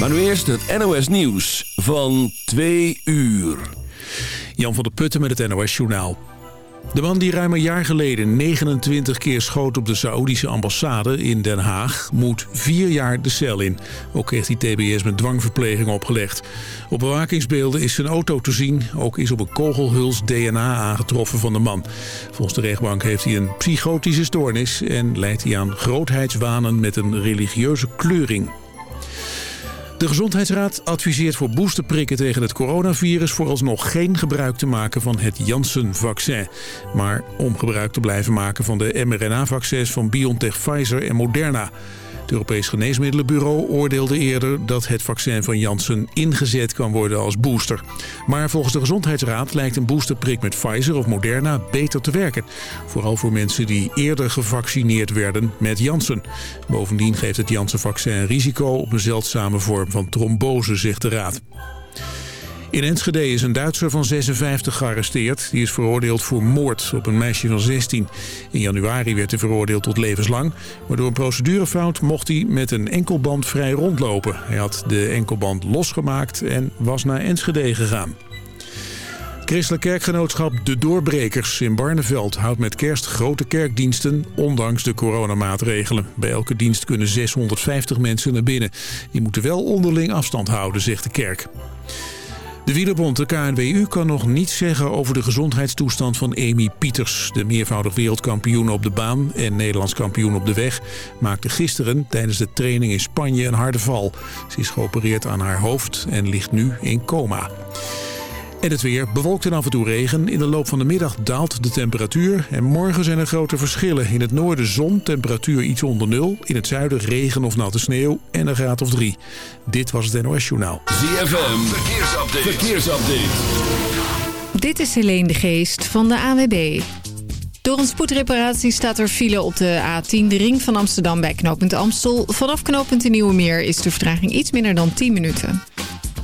Maar nu eerst het NOS Nieuws van 2 uur. Jan van der Putten met het NOS Journaal. De man die ruim een jaar geleden 29 keer schoot op de Saoedische ambassade in Den Haag... moet vier jaar de cel in. Ook kreeg hij tbs met dwangverpleging opgelegd. Op bewakingsbeelden is zijn auto te zien. Ook is op een kogelhuls DNA aangetroffen van de man. Volgens de rechtbank heeft hij een psychotische stoornis... en leidt hij aan grootheidswanen met een religieuze kleuring. De Gezondheidsraad adviseert voor boosterprikken tegen het coronavirus vooralsnog geen gebruik te maken van het Janssen-vaccin. Maar om gebruik te blijven maken van de mRNA-vaccins van BioNTech, Pfizer en Moderna. Het Europees Geneesmiddelenbureau oordeelde eerder dat het vaccin van Janssen ingezet kan worden als booster. Maar volgens de Gezondheidsraad lijkt een boosterprik met Pfizer of Moderna beter te werken. Vooral voor mensen die eerder gevaccineerd werden met Janssen. Bovendien geeft het Janssen-vaccin risico op een zeldzame vorm van trombose, zegt de raad. In Enschede is een Duitser van 56 gearresteerd. Die is veroordeeld voor moord op een meisje van 16. In januari werd hij veroordeeld tot levenslang. Maar door een procedurefout mocht hij met een enkelband vrij rondlopen. Hij had de enkelband losgemaakt en was naar Enschede gegaan. Christelijk kerkgenootschap De Doorbrekers in Barneveld houdt met kerst grote kerkdiensten, ondanks de coronamaatregelen. Bij elke dienst kunnen 650 mensen naar binnen. Die moeten wel onderling afstand houden, zegt de kerk. De wielerbond, de KNWU, kan nog niets zeggen over de gezondheidstoestand van Amy Pieters. De meervoudig wereldkampioen op de baan en Nederlands kampioen op de weg... maakte gisteren tijdens de training in Spanje een harde val. Ze is geopereerd aan haar hoofd en ligt nu in coma. En het weer bewolkt en af en toe regen. In de loop van de middag daalt de temperatuur. En morgen zijn er grote verschillen. In het noorden zon, temperatuur iets onder nul. In het zuiden regen of natte sneeuw en een graad of drie. Dit was het NOS Journaal. ZFM, verkeersupdate. verkeersupdate. Dit is Helene de Geest van de AWB. Door een spoedreparatie staat er file op de A10, de ring van Amsterdam bij knooppunt Amstel. Vanaf knooppunt de Nieuwe Meer is de vertraging iets minder dan 10 minuten.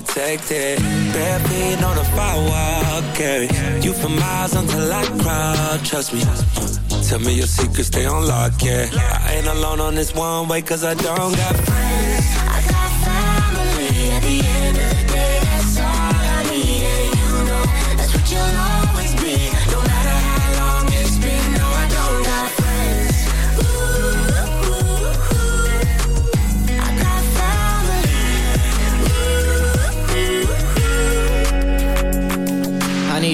protected. Bare feet on the firewall, carry you for miles until I crawl. Trust me. Tell me your secrets, stay on lock, yeah. I ain't alone on this one way, cause I don't got friends.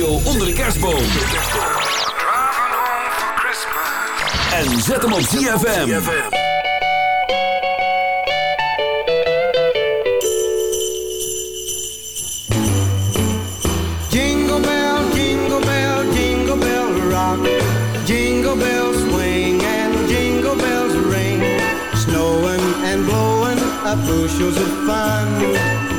onder de kerstboom. En zet hem op ZFM. Jingle bell, jingle bell, jingle bell rock. Jingle bells swing and jingle bells ring. Snowing and blowing up bushels of fun.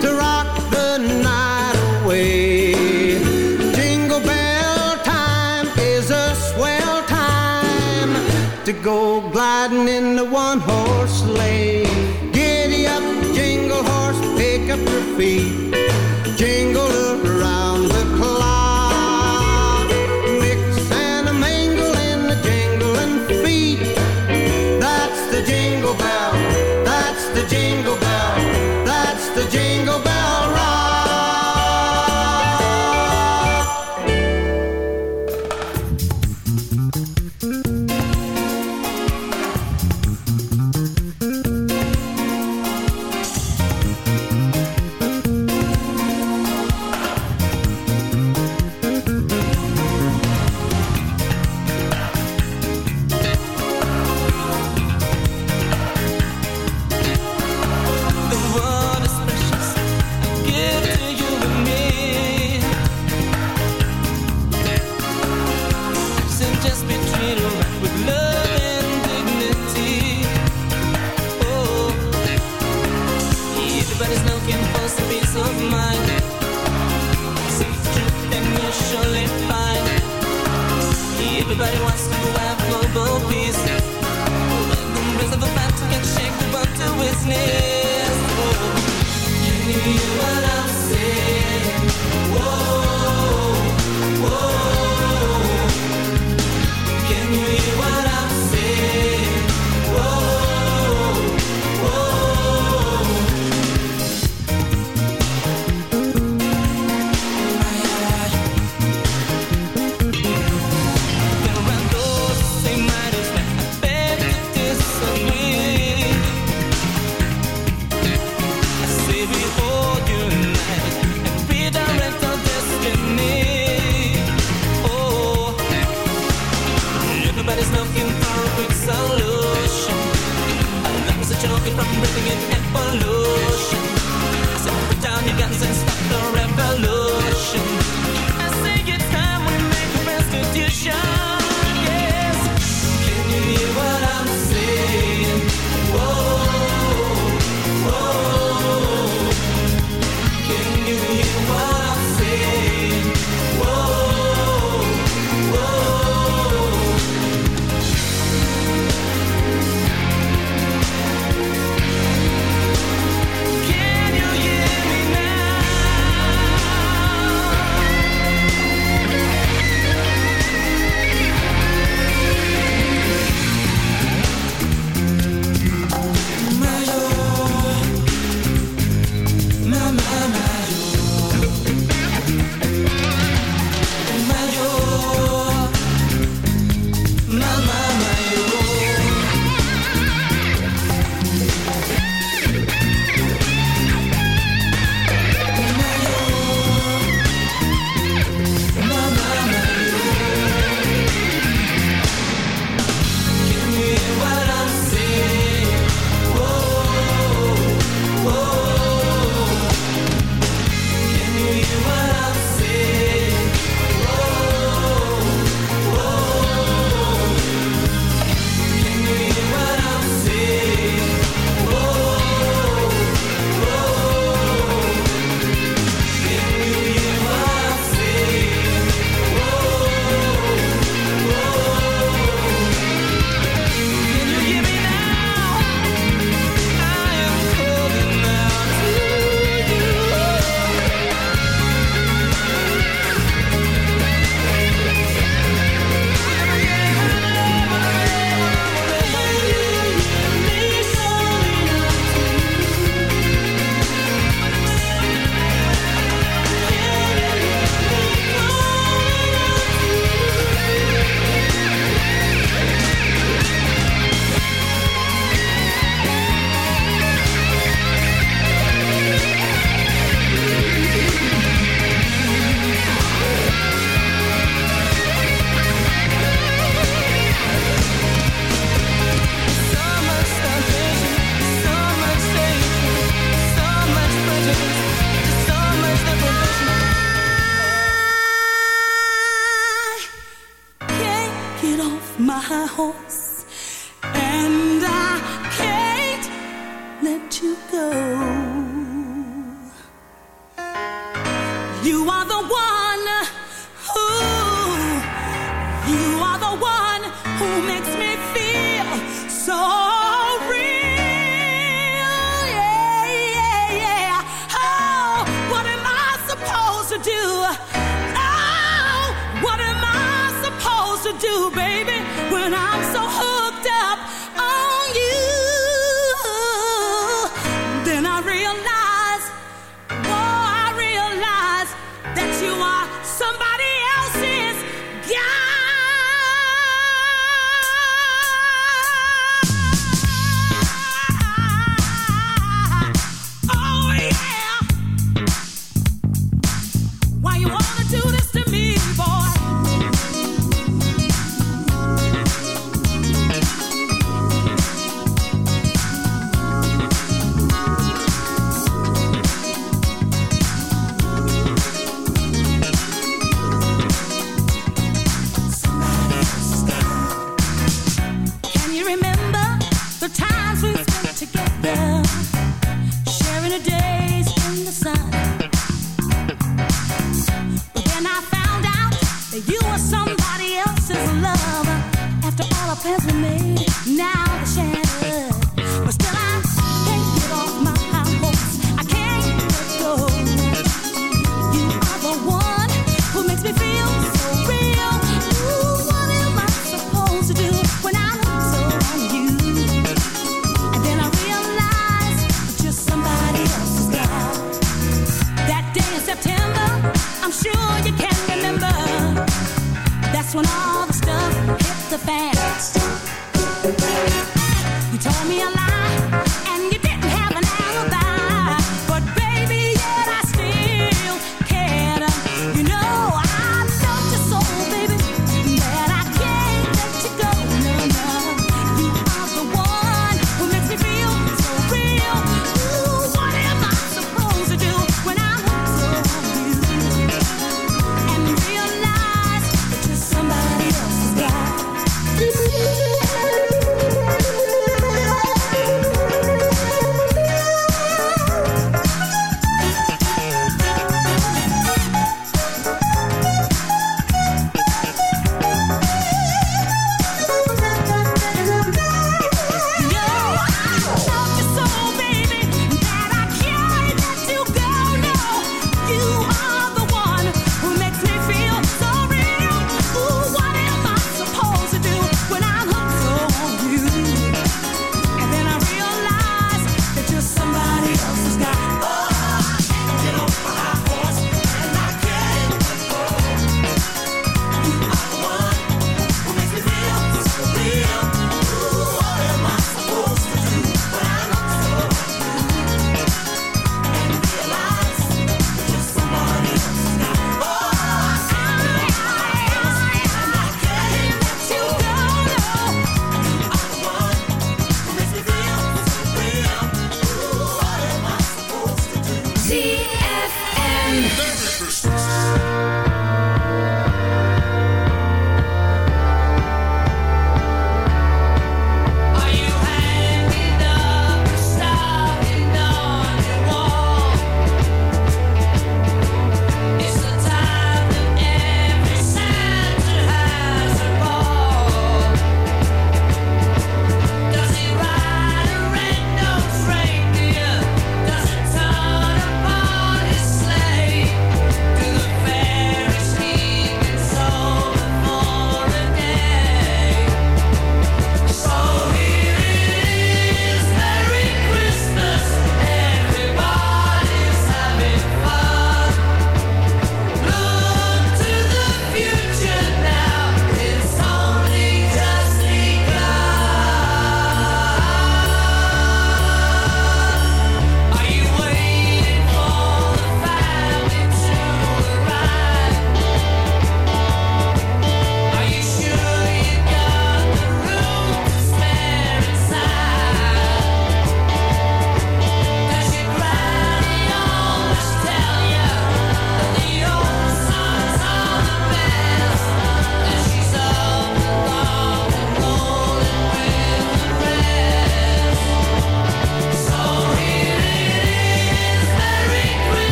To rock the night away. Jingle bell time is a swell time to go gliding in the one horse sleigh.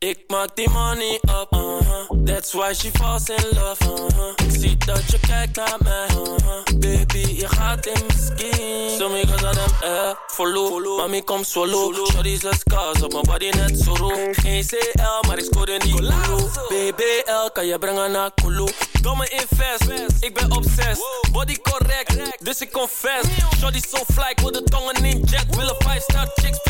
Ik maak die money up, uh-huh. That's why she falls in love, uh-huh. Ik zie dat je kijkt naar mij, uh-huh. Baby, je gaat in mijn skin. So me cause them, eh, follow Mami, kom solo Shorty zes cars op mijn body net zo roep. Geen CL, maar ik scoorde niet Kulu BBL, kan je brengen naar Kulu? Domme invest, ik ben obsessed. Body correct, dus ik confess. Shorty so fly, ik wil de tongen in jet. Willen 5 star chicks,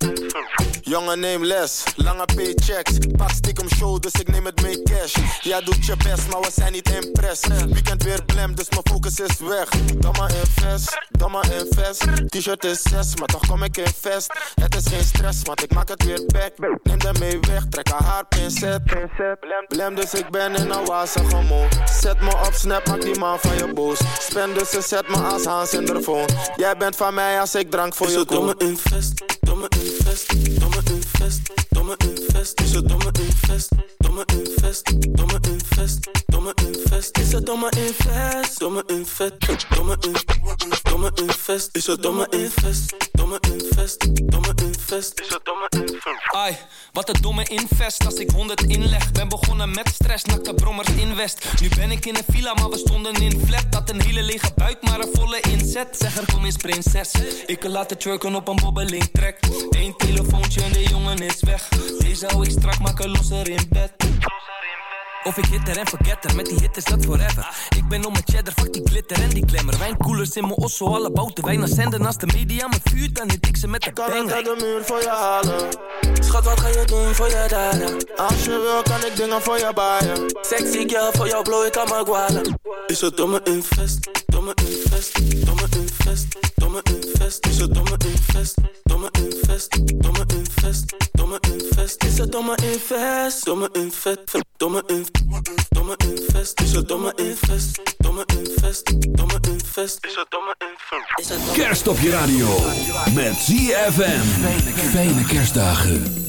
Jongen, neem les, lange paychecks. Pak stiekem show, dus ik neem het mee cash. Jij doet je best, maar we zijn niet impress. Weekend weer blem, dus mijn focus is weg. Domme invest, domme invest. T-shirt is 6, maar toch kom ik in vest. Het is geen stress, want ik maak het weer back. Neem hem mee weg, trek haar haar pincet. Blem, blem, dus ik ben in een wazige mode. Zet me op snap, maak die man van je boos. Spend dus ze zet me als Hans in de phone. Jij bent van mij als ik drank voor je koop. Domme invest, domme invest, domme invest, domme invest. Is het domme invest, domme invest, domme invest, domme invest. Is het domme invest, domme invest, domme invest, domme invest. Is het domme invest, domme invest, domme invest. Is het domme invest. Ai, wat een domme invest als ik 100 inleg. Ben begonnen met stress, nakte brommers invest. Nu ben ik in een villa, maar we stonden in flat. Dat een hele lege buik, maar een volle inzet. Zeg er kom eens prinses. Ik kan laten trucken op een bobbeling trek. Eén telefoontje en de jongen is weg. Deze hou ik strak, maken losser in bed. Close Of ik hitter en forgetter, met die hit is dat forever. Ik ben om mijn cheddar, fuck die glitter en die glamour. Wijnkoelers in mijn osso, alle bouten wijn zenden. Als de media me vuurt, dan hit ik ze met de Kan ik uit de muur voor je halen? Schat, wat ga je doen voor je dada? Als je wil, kan ik dingen voor je baaien. Sexy girl, voor jou blow ik aan mijn. Is het domme invest, domme invest, domme invest, domme invest. Is het domme invest, domme invest, domme invest, domme invest. Is het domme invest, domme invest, domme invest. Domme invest, is het domme invest, domme invest, domme invest, is het domme invest. Kerst op je radio met ZFM. Fijne kerstdagen.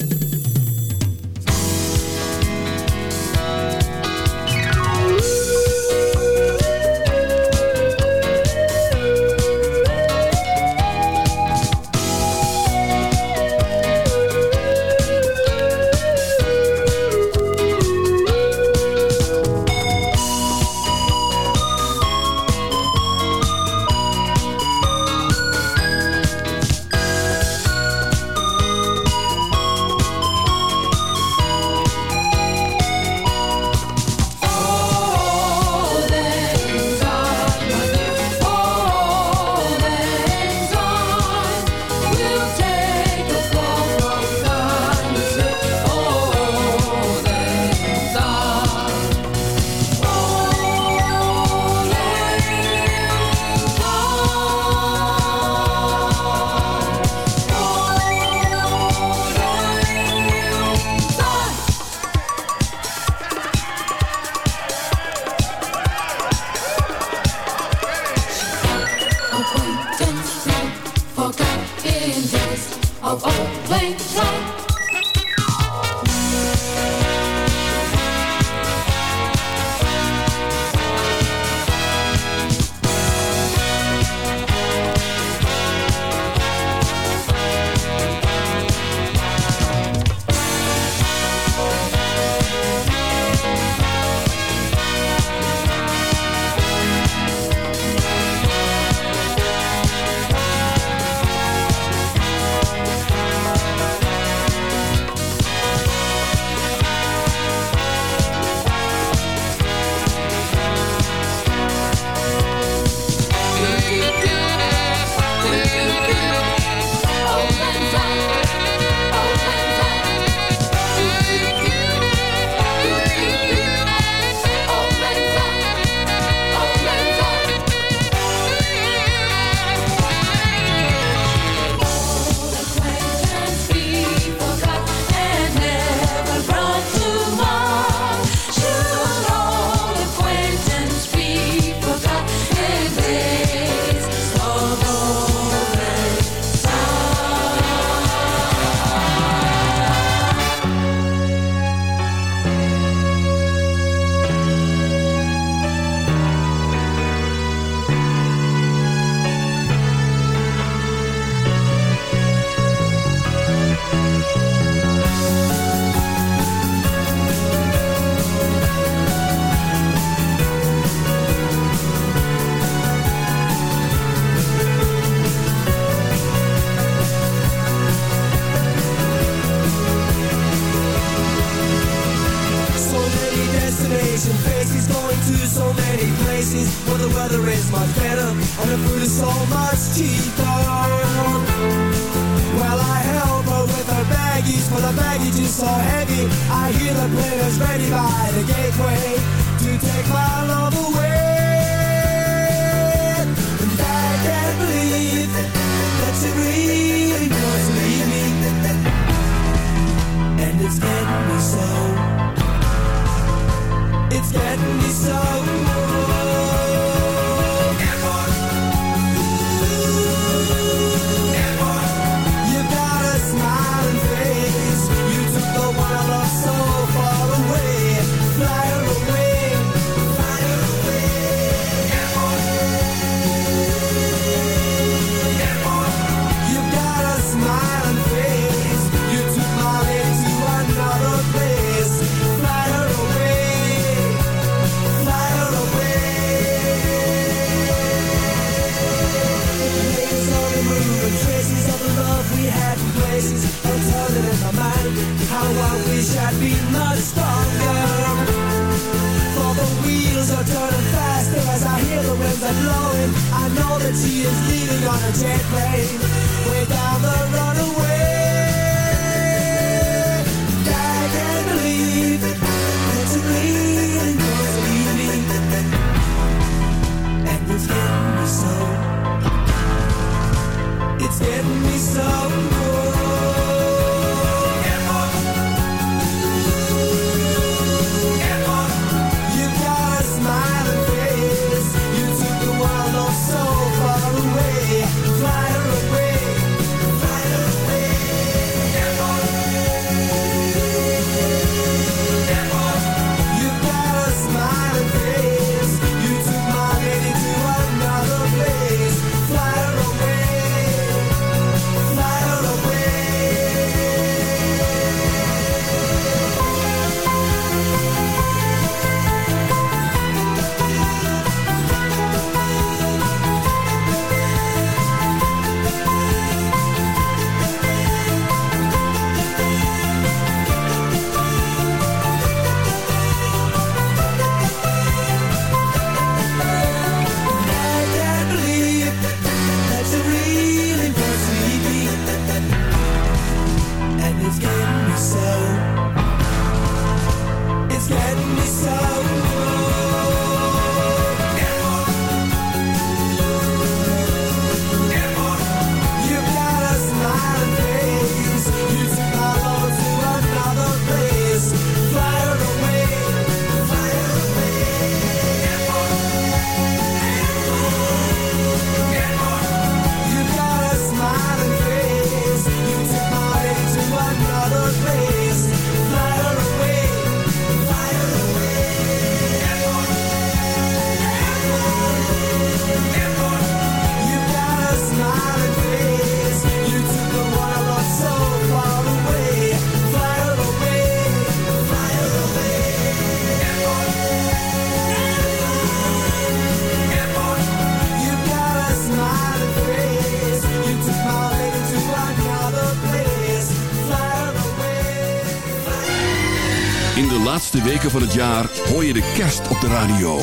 weken van het jaar hoor je de kerst op de radio.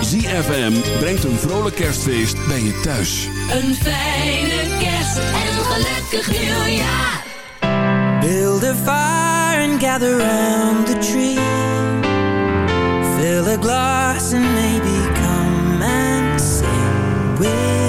ZFM brengt een vrolijk kerstfeest bij je thuis. Een fijne kerst en een gelukkig nieuwjaar. Build a fire and gather round the tree. Fill a glass and maybe come and sing with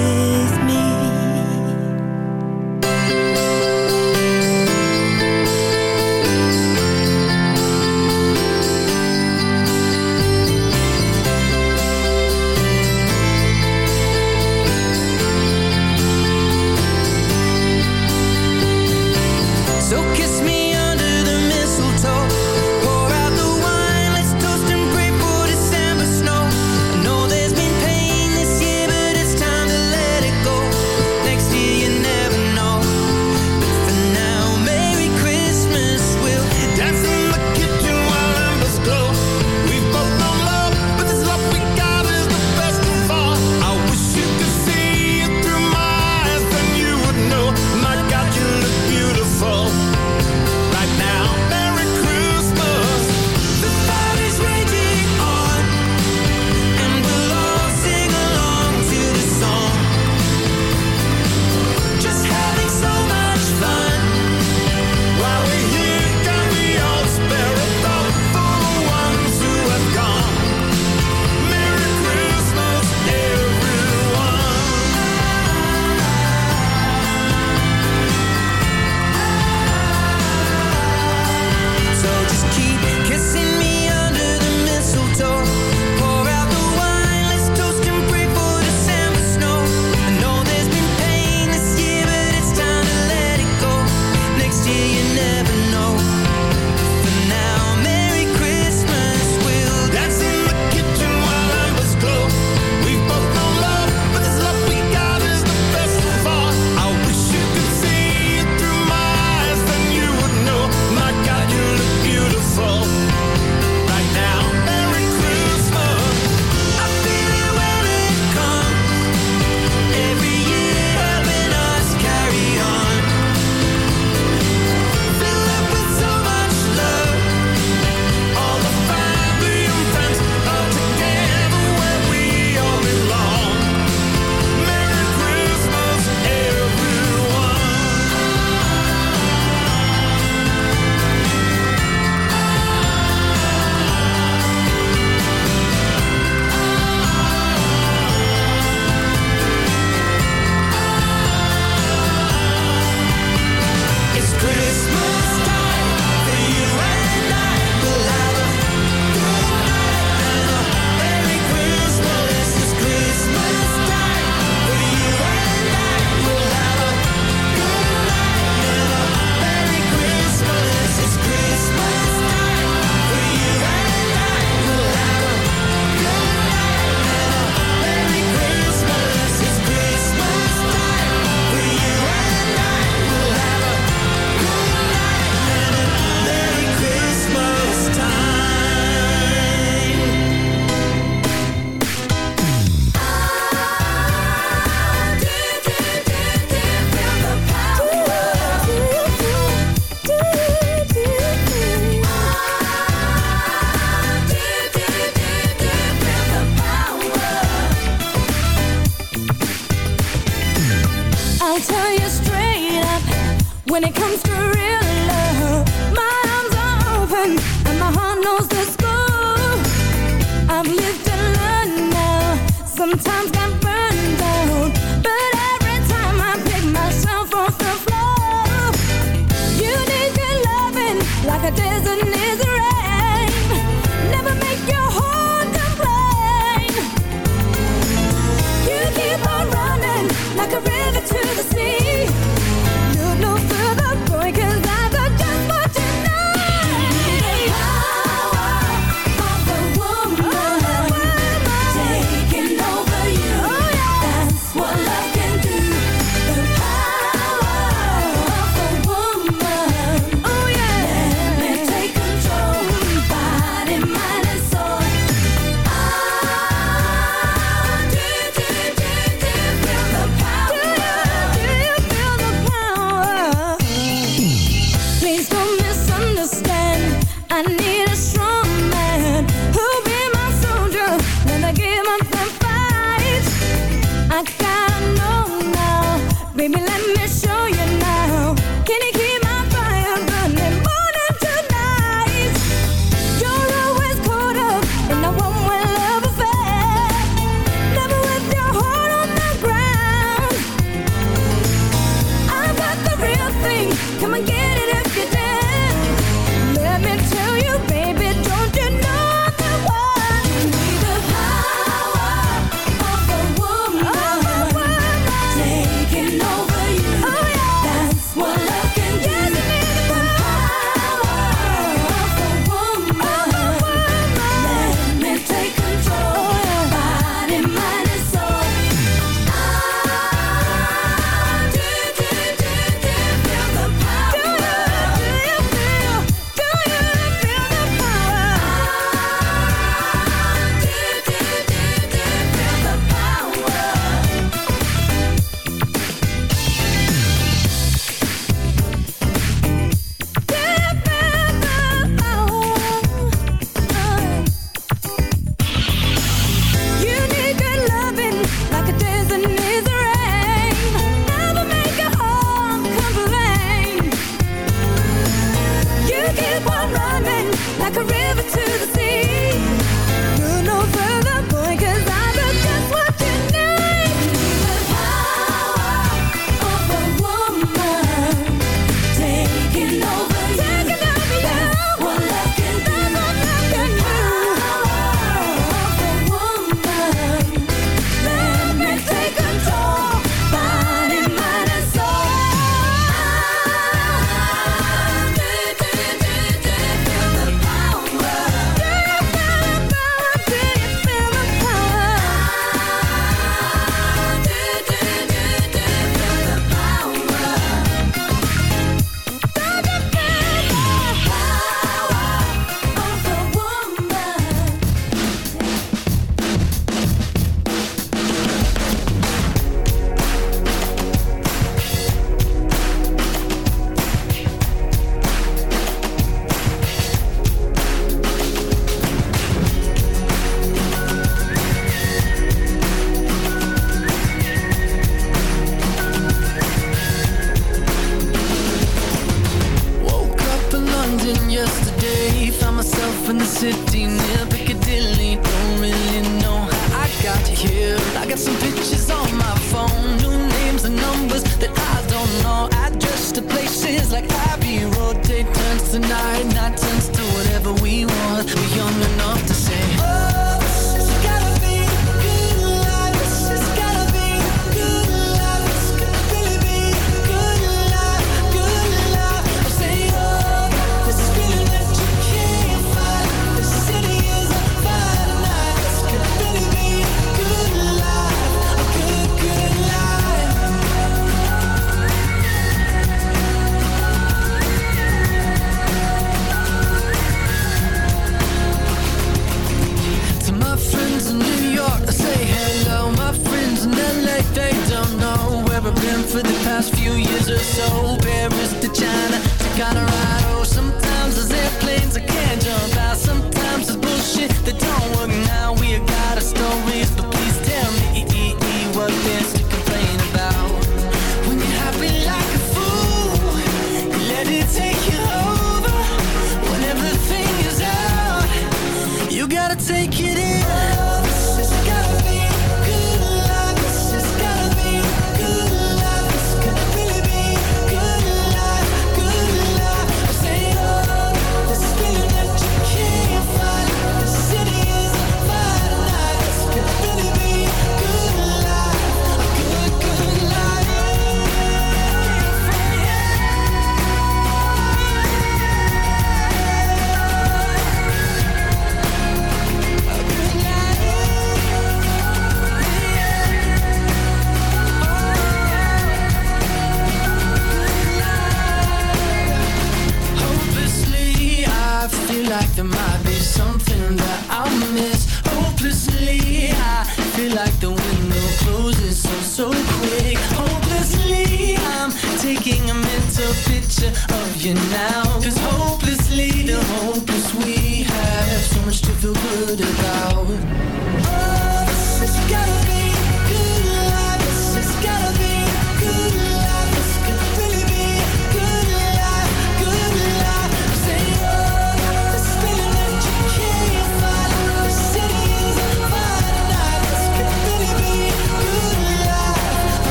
picture of you now.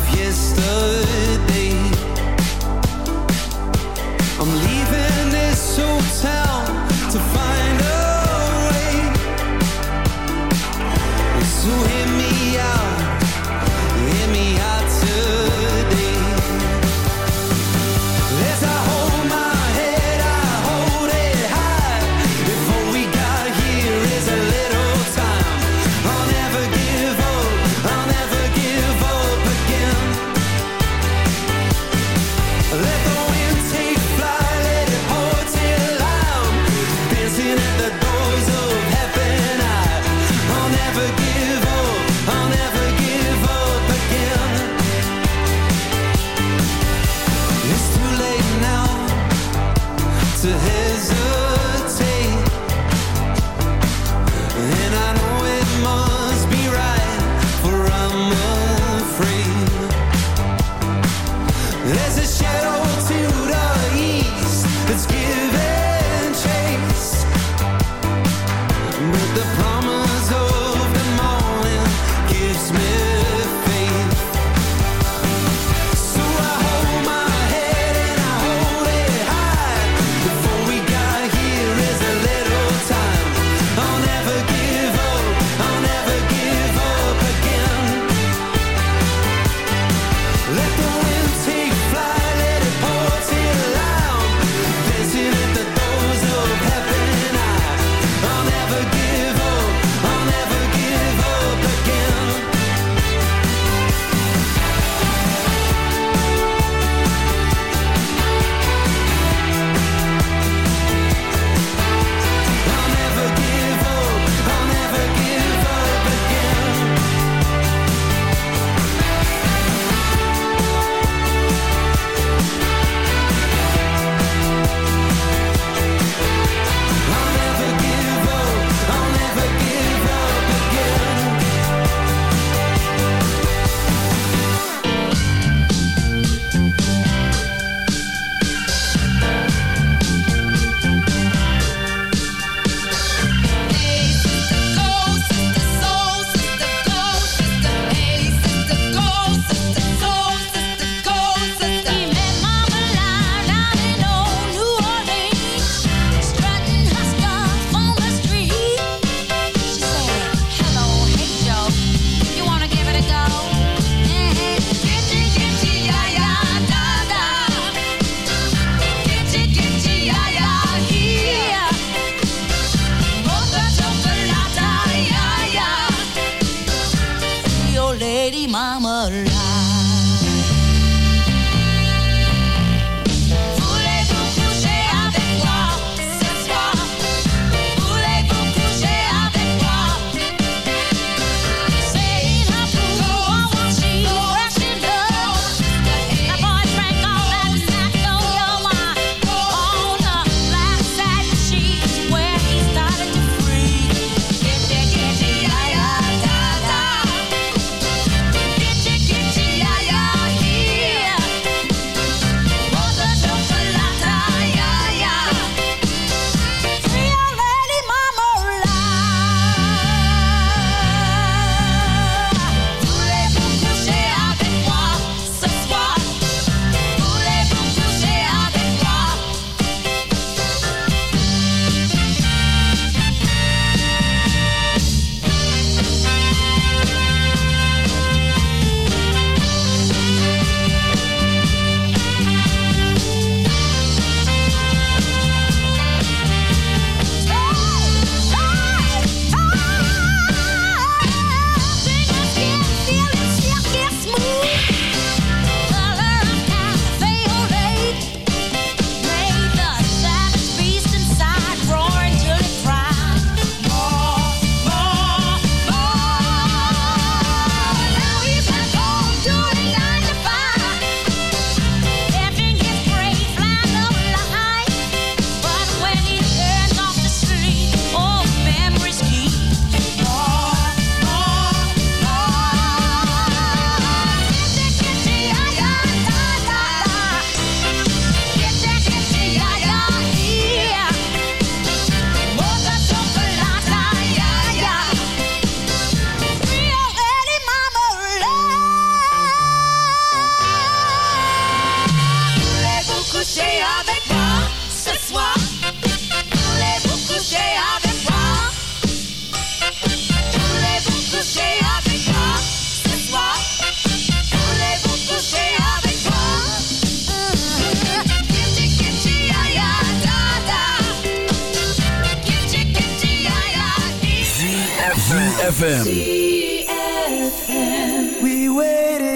of yesterday We waited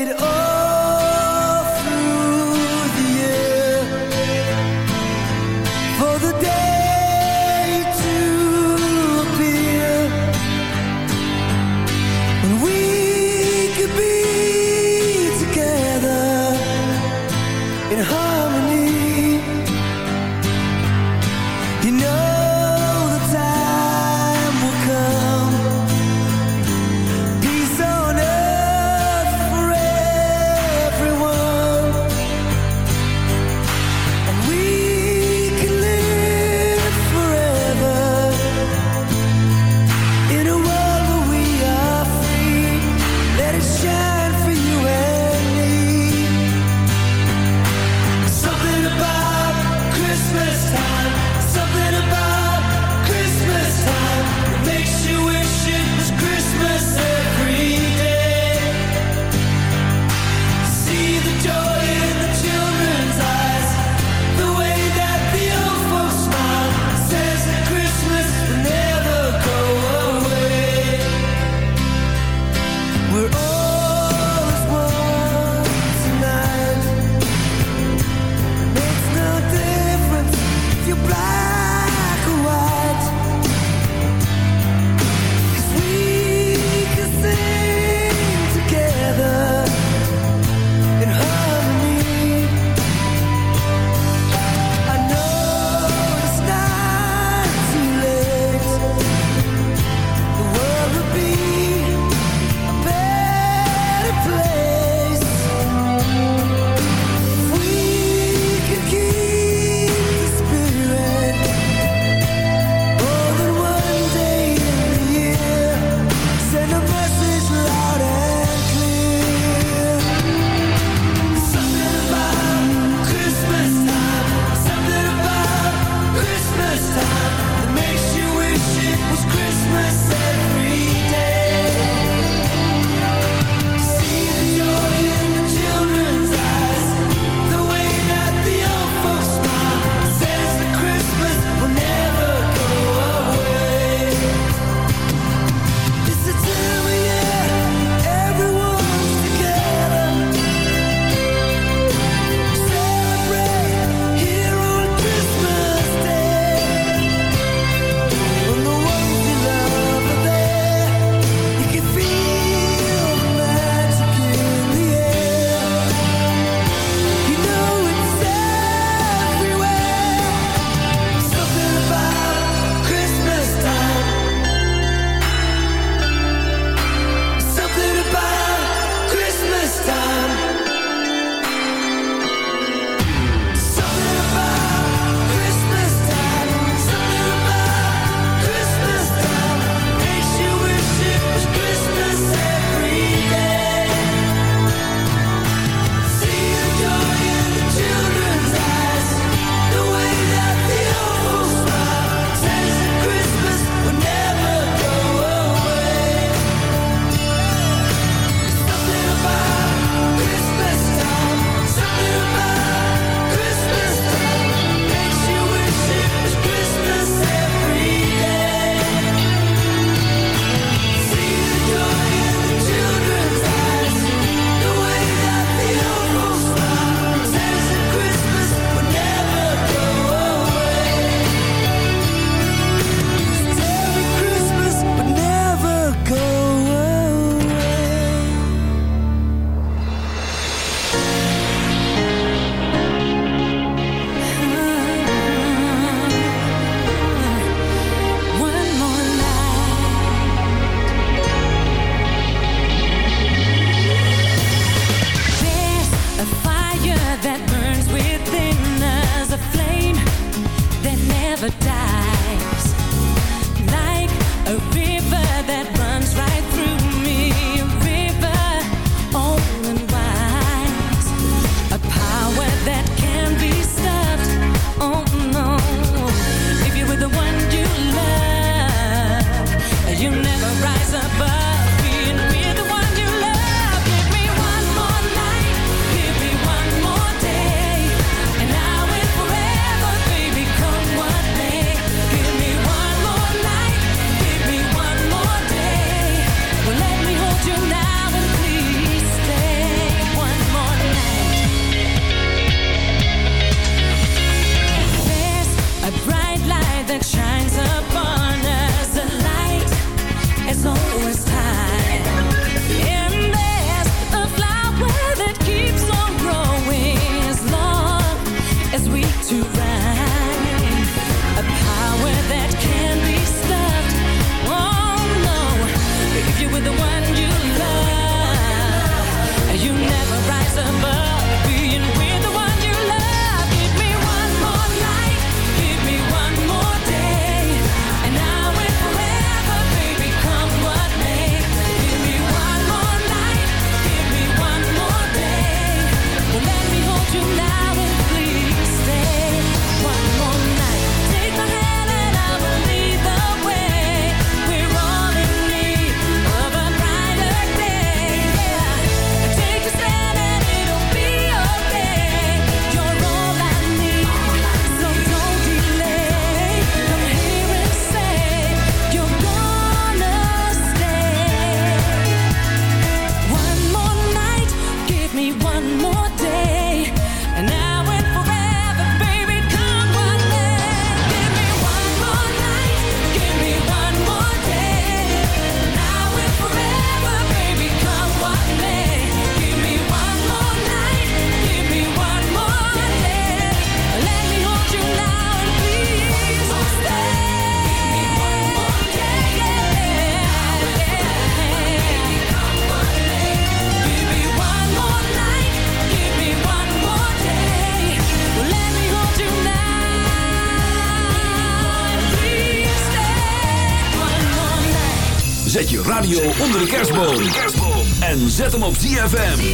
zet op ZFM.